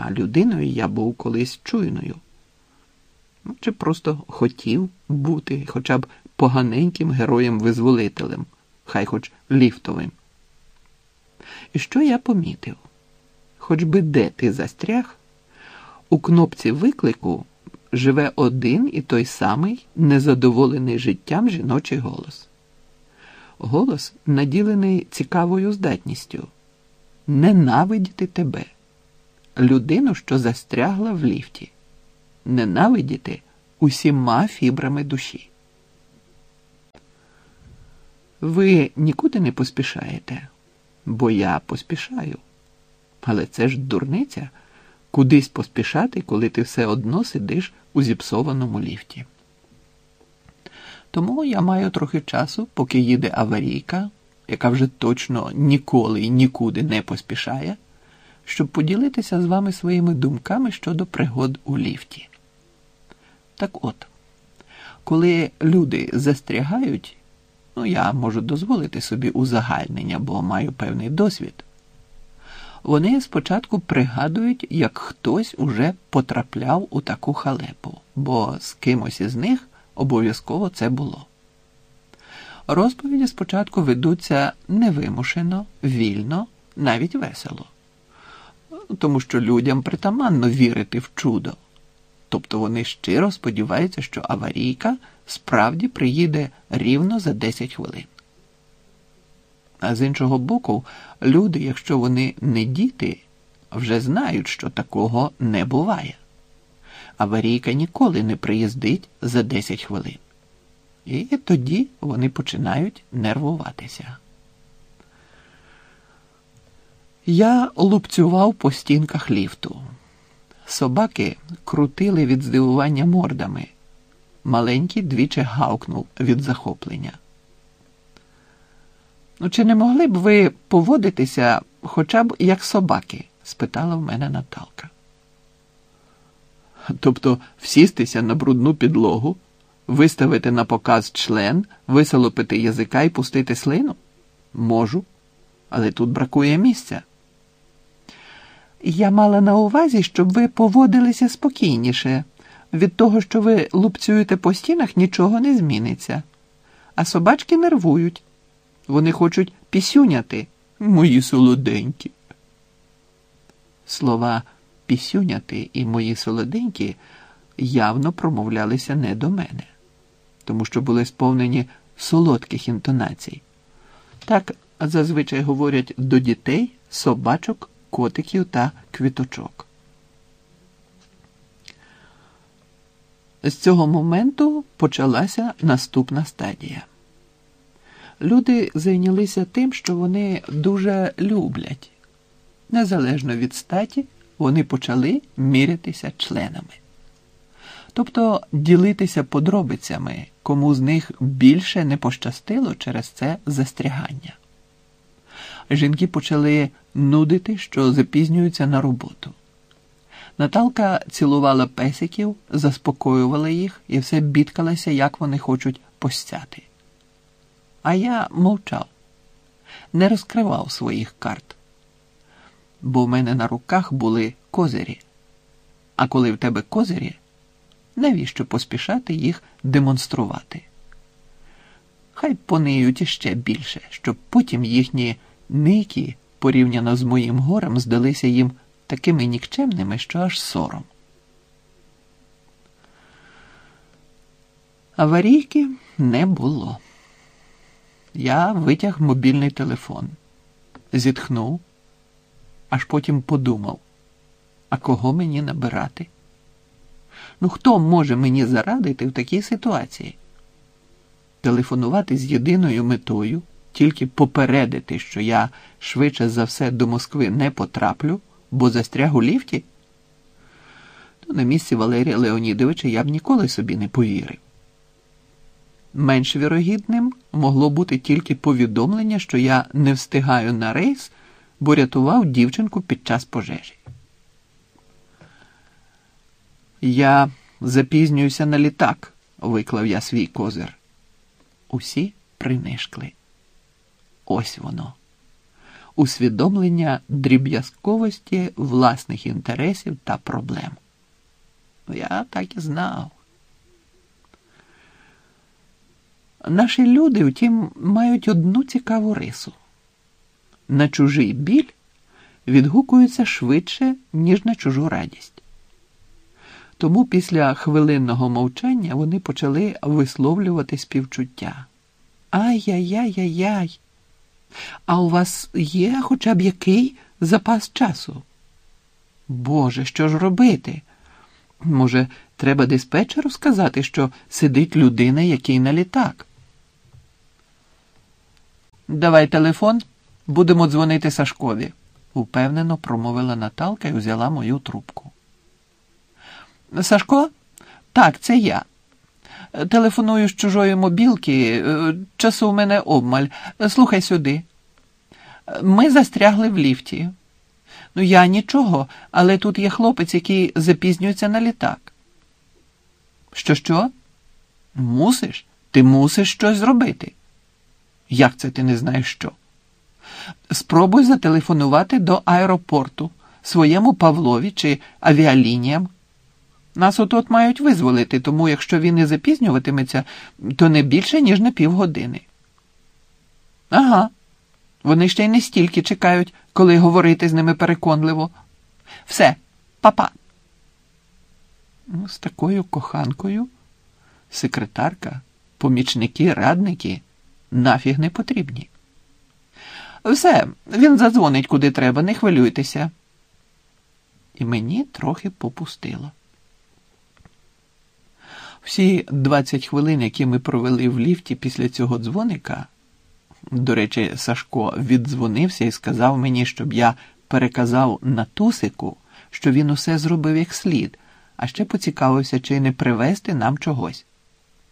а людиною я був колись чуйною. Ну, Чи просто хотів бути хоча б поганеньким героєм-визволителем, хай хоч ліфтовим. І що я помітив? Хоч би де ти застряг, у кнопці виклику живе один і той самий незадоволений життям жіночий голос. Голос наділений цікавою здатністю ненавидіти тебе, людину, що застрягла в ліфті, ненавидіти усіма фібрами душі. Ви нікуди не поспішаєте, бо я поспішаю. Але це ж дурниця кудись поспішати, коли ти все одно сидиш у зіпсованому ліфті. Тому я маю трохи часу, поки їде аварійка, яка вже точно ніколи і нікуди не поспішає, щоб поділитися з вами своїми думками щодо пригод у ліфті. Так от, коли люди застрягають, ну я можу дозволити собі узагальнення, бо маю певний досвід. Вони спочатку пригадують, як хтось уже потрапляв у таку халепу, бо з кимось із них обов'язково це було. Розповіді спочатку ведуться невимушено, вільно, навіть весело, тому що людям притаманно вірити в чудо. Тобто вони щиро сподіваються, що аварійка справді приїде рівно за 10 хвилин. А з іншого боку, люди, якщо вони не діти, вже знають, що такого не буває. Аварійка ніколи не приїздить за 10 хвилин. І тоді вони починають нервуватися. Я лупцював по стінках ліфту. Собаки крутили від здивування мордами. Маленький двічі гавкнув від захоплення. Ну, чи не могли б ви поводитися хоча б як собаки? спитала в мене Наталка. Тобто всістися на брудну підлогу, виставити на показ член, висолопити язика і пустити слину? Можу, але тут бракує місця. Я мала на увазі, щоб ви поводилися спокійніше. Від того, що ви лупцюєте по стінах, нічого не зміниться. А собачки нервують. Вони хочуть пісюняти, мої солоденькі. Слова пісюняти і мої солоденькі явно промовлялися не до мене, тому що були сповнені солодких інтонацій. Так зазвичай говорять до дітей, собачок, котиків та квіточок. З цього моменту почалася наступна стадія. Люди зайнялися тим, що вони дуже люблять. Незалежно від статі, вони почали мірятися членами. Тобто ділитися подробицями, кому з них більше не пощастило через це застрягання. Жінки почали нудити, що запізнюються на роботу. Наталка цілувала песиків, заспокоювала їх і все бідкалася, як вони хочуть постяти. А я мовчав, не розкривав своїх карт, бо в мене на руках були козирі. А коли в тебе козирі, навіщо поспішати їх демонструвати? Хай пониють іще більше, щоб потім їхні ники, порівняно з моїм горем, здалися їм такими нікчемними, що аж сором. Аварійки не було. Я витяг мобільний телефон, зітхнув, аж потім подумав, а кого мені набирати? Ну, хто може мені зарадити в такій ситуації? Телефонувати з єдиною метою, тільки попередити, що я швидше за все до Москви не потраплю, бо застряг у ліфті? То на місці Валерія Леонідовича я б ніколи собі не повірив. Менш вірогідним могло бути тільки повідомлення, що я не встигаю на рейс, бо рятував дівчинку під час пожежі. Я запізнююся на літак, виклав я свій козир. Усі принишкли. Ось воно. усвідомлення дріб'язковості власних інтересів та проблем. Я так і знав. Наші люди, втім, мають одну цікаву рису. На чужий біль відгукуються швидше, ніж на чужу радість. Тому після хвилинного мовчання вони почали висловлювати співчуття. Ай-яй-яй-яй-яй. А у вас є хоча б який запас часу? Боже, що ж робити? Може, треба диспетчеру сказати, що сидить людина, який на літак? Давай телефон, будемо дзвонити Сашкові, упевнено промовила Наталка і взяла мою трубку. Сашко? Так, це я. Телефоную з чужої мобілки, е, часу в мене обмаль. Слухай сюди. Ми застрягли в ліфті. Ну, я нічого, але тут є хлопець, який запізнюється на літак. Що, що? Мусиш? Ти мусиш щось зробити. Як це ти не знаєш що? Спробуй зателефонувати до аеропорту своєму Павлові чи авіалініям. Нас отот мають визволити, тому якщо він і запізнюватиметься, то не більше, ніж на півгодини. Ага. Вони ще й не стільки чекають, коли говорити з ними переконливо. Все, папа. Ну, з такою коханкою секретарка, помічники, радники нафіг не потрібні. Все, він задзвонить куди треба, не хвилюйтеся. І мені трохи попустило. Всі 20 хвилин, які ми провели в ліфті після цього дзвоника, до речі, Сашко віддзвонився і сказав мені, щоб я переказав на Тусику, що він усе зробив як слід, а ще поцікавився, чи не привезти нам чогось.